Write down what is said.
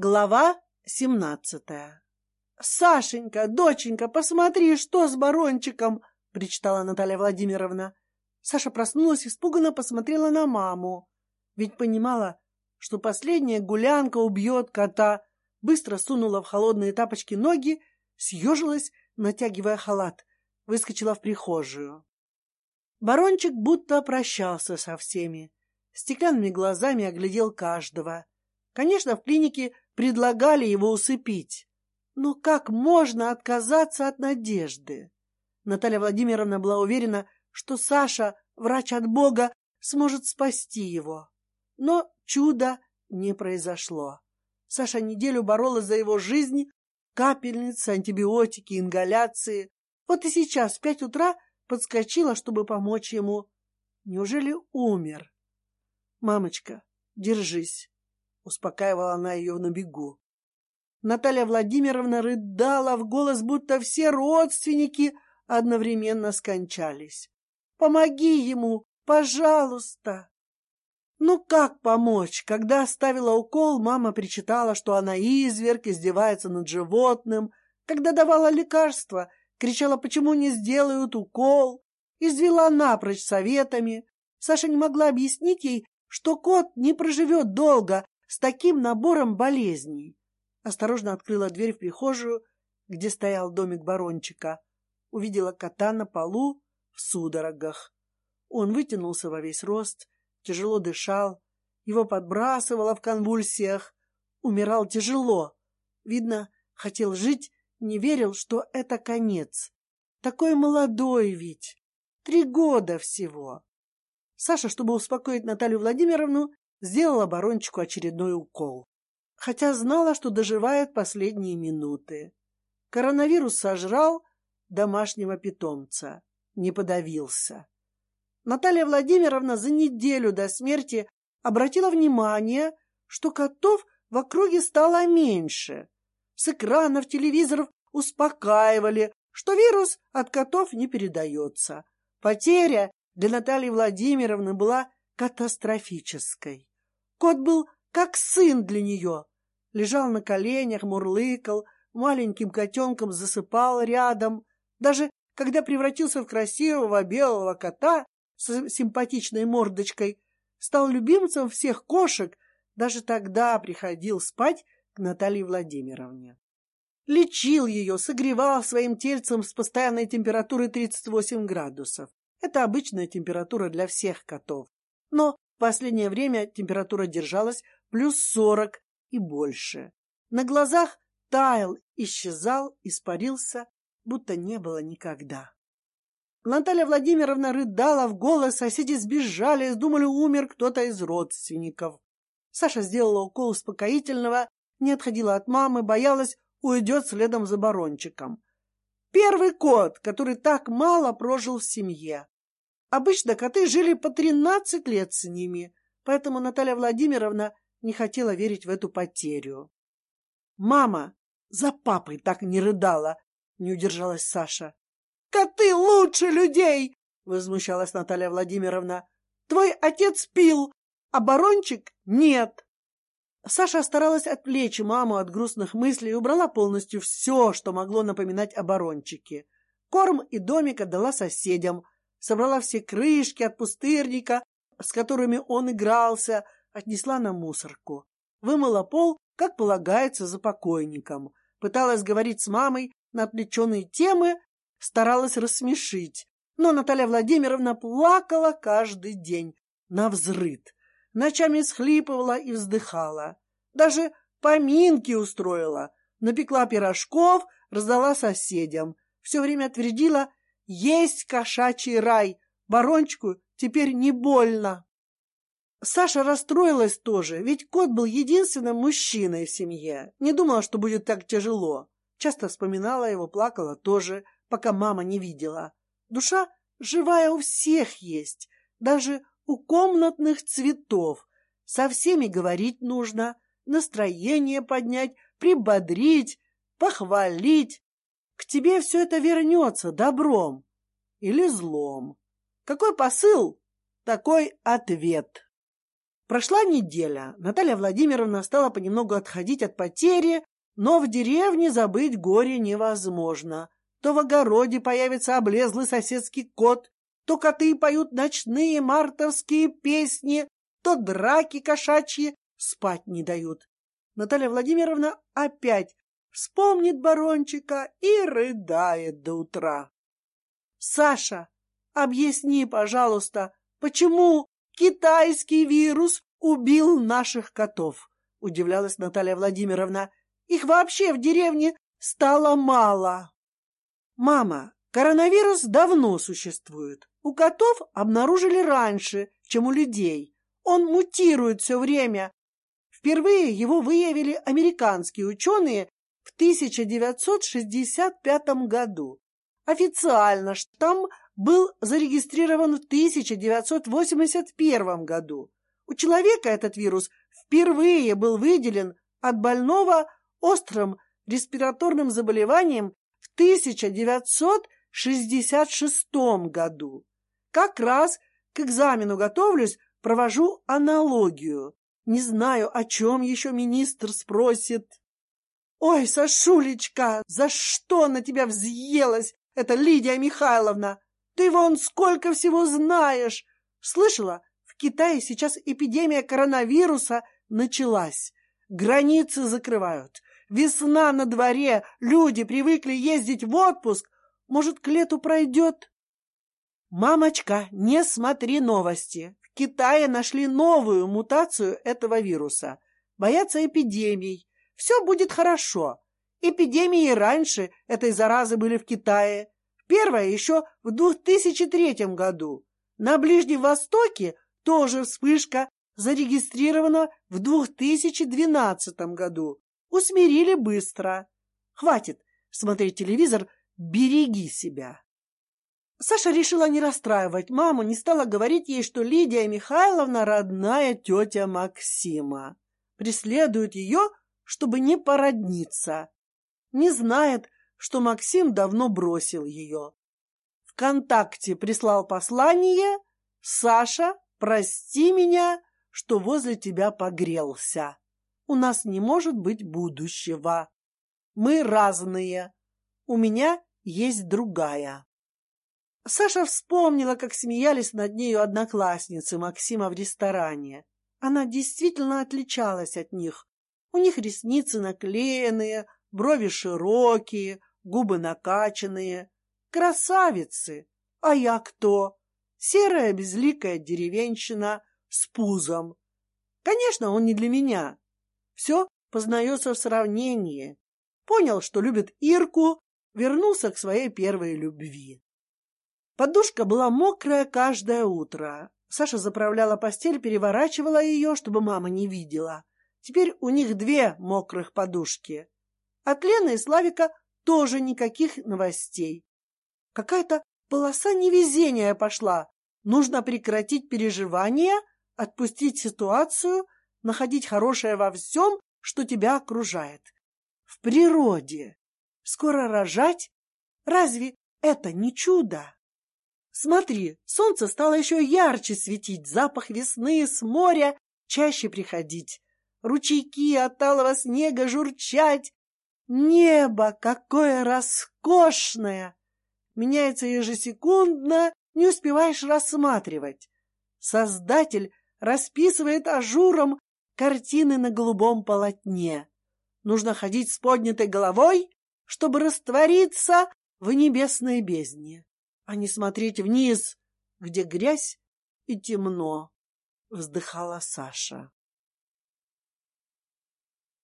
Глава семнадцатая. Сашенька, доченька, посмотри, что с барончиком, причитала Наталья Владимировна. Саша проснулась, испуганно посмотрела на маму, ведь понимала, что последняя гулянка убьет кота. Быстро сунула в холодные тапочки ноги, съежилась, натягивая халат, выскочила в прихожую. Барончик будто прощался со всеми, стеклянными глазами оглядел каждого. Конечно, в клинике предлагали его усыпить. Но как можно отказаться от надежды? Наталья Владимировна была уверена, что Саша, врач от Бога, сможет спасти его. Но чуда не произошло. Саша неделю боролась за его жизнь, капельницы, антибиотики, ингаляции. Вот и сейчас в пять утра подскочила, чтобы помочь ему. Неужели умер? Мамочка, держись успокаивала она ее на бегу. Наталья Владимировна рыдала в голос, будто все родственники одновременно скончались. Помоги ему, пожалуйста. Ну как помочь? Когда ставила укол, мама причитала, что она изверг, издевается над животным. Когда давала лекарства, кричала, почему не сделают укол. Извела напрочь советами. Саша не могла объяснить ей, что кот не проживет долго, с таким набором болезней. Осторожно открыла дверь в прихожую, где стоял домик барончика. Увидела кота на полу в судорогах. Он вытянулся во весь рост, тяжело дышал, его подбрасывало в конвульсиях. Умирал тяжело. Видно, хотел жить, не верил, что это конец. Такой молодой ведь. Три года всего. Саша, чтобы успокоить Наталью Владимировну, сделала барончику очередной укол, хотя знала, что доживает последние минуты. Коронавирус сожрал домашнего питомца, не подавился. Наталья Владимировна за неделю до смерти обратила внимание, что котов в округе стало меньше. С экранов телевизоров успокаивали, что вирус от котов не передается. Потеря для Натальи Владимировны была катастрофической. Кот был как сын для нее. Лежал на коленях, мурлыкал, маленьким котенком засыпал рядом. Даже когда превратился в красивого белого кота с симпатичной мордочкой, стал любимцем всех кошек, даже тогда приходил спать к Наталье Владимировне. Лечил ее, согревал своим тельцем с постоянной температурой 38 градусов. Это обычная температура для всех котов. Но последнее время температура держалась плюс сорок и больше. На глазах таял, исчезал, испарился, будто не было никогда. Наталья Владимировна рыдала в голос, соседи сбежали, думали, умер кто-то из родственников. Саша сделала укол успокоительного, не отходила от мамы, боялась, уйдет следом за барончиком. Первый кот, который так мало прожил в семье. Обычно коты жили по тринадцать лет с ними, поэтому Наталья Владимировна не хотела верить в эту потерю. Мама за папой так не рыдала, не удержалась Саша. Коты лучше людей, возмущалась Наталья Владимировна. Твой отец пил, а барончик нет. Саша старалась отвлечь маму от грустных мыслей и убрала полностью все, что могло напоминать о барончике. Корм и домик отдала соседям, собрала все крышки от пустырника, с которыми он игрался, отнесла на мусорку, вымыла пол, как полагается за покойником, пыталась говорить с мамой на отвлеченные темы, старалась рассмешить, но Наталья Владимировна плакала каждый день на взрыд, ночами схлипывала и вздыхала, даже поминки устроила, напекла пирожков, раздала соседям, все время твердила есть кошачий рай. Барончику теперь не больно. Саша расстроилась тоже, ведь кот был единственным мужчиной в семье. Не думала, что будет так тяжело. Часто вспоминала его, плакала тоже, пока мама не видела. Душа живая у всех есть, даже у комнатных цветов. Со всеми говорить нужно, настроение поднять, прибодрить, похвалить. К тебе все это вернется добром или злом. Какой посыл, такой ответ. Прошла неделя. Наталья Владимировна стала понемногу отходить от потери, но в деревне забыть горе невозможно. То в огороде появится облезлый соседский кот, то коты поют ночные мартовские песни, то драки кошачьи спать не дают. Наталья Владимировна опять вспомнит барончика и рыдает до утра. Саша, объясни, пожалуйста, почему китайский вирус убил наших котов? Удивлялась Наталья Владимировна. Их вообще в деревне стало мало. Мама, коронавирус давно существует. У котов обнаружили раньше, чем у людей. Он мутирует все время. Впервые его выявили американские ученые в 1965 году. Официально штамм был зарегистрирован в 1981 году. У человека этот вирус впервые был выделен от больного острым респираторным заболеванием в 1966 году. Как раз к экзамену готовлюсь, провожу аналогию. Не знаю, о чем еще министр спросит. Ой, Сашулечка, за что на тебя взъелась эта Лидия Михайловна? Ты вон сколько всего знаешь. Слышала, в Китае сейчас эпидемия коронавируса началась. Границы закрывают. Весна на дворе, люди привыкли ездить в отпуск. Может, к лету пройдет? Мамочка, не смотри новости. В Китае нашли новую мутацию этого вируса. Боятся эпидемий. Все будет хорошо. Эпидемии раньше этой заразы были в Китае. Первая еще в 2003 году. На Ближнем Востоке тоже вспышка зарегистрирована в 2012 году. Усмирили быстро. Хватит смотреть телевизор, береги себя. Саша решила не расстраивать маму, не стала говорить ей, что Лидия Михайловна родная тетя Максима. Преследует ее, чтобы не породниться. Не знает, что Максим давно бросил ее. Вконтакте прислал послание «Саша, прости меня, что возле тебя погрелся. У нас не может быть будущего. Мы разные. У меня есть другая». Саша вспомнила, как смеялись над нею одноклассницы Максима в ресторане. Она действительно отличалась от них. У них ресницы наклеенные, брови широкие, губы накачанные. Красавицы! А я кто? Серая безликая деревенщина с пузом. Конечно, он не для меня. Все познается в сравнении. Понял, что любит Ирку, вернулся к своей первой любви. Подушка была мокрая каждое утро. Саша заправляла постель, переворачивала ее, чтобы мама не видела. Теперь у них две мокрых подушки. От Лены и Славика тоже никаких новостей. Какая-то полоса невезения пошла. Нужно прекратить переживания, отпустить ситуацию, находить хорошее во всем, что тебя окружает. В природе. Скоро рожать? Разве это не чудо? Смотри, солнце стало еще ярче светить, запах весны с моря чаще приходить, ручейки от талого снега журчать. Небо какое роскошное! Меняется ежесекундно, не успеваешь рассматривать. Создатель расписывает ажуром картины на голубом полотне. Нужно ходить с поднятой головой, чтобы раствориться в небесной бездне а не смотреть вниз, где грязь и темно, — вздыхала Саша.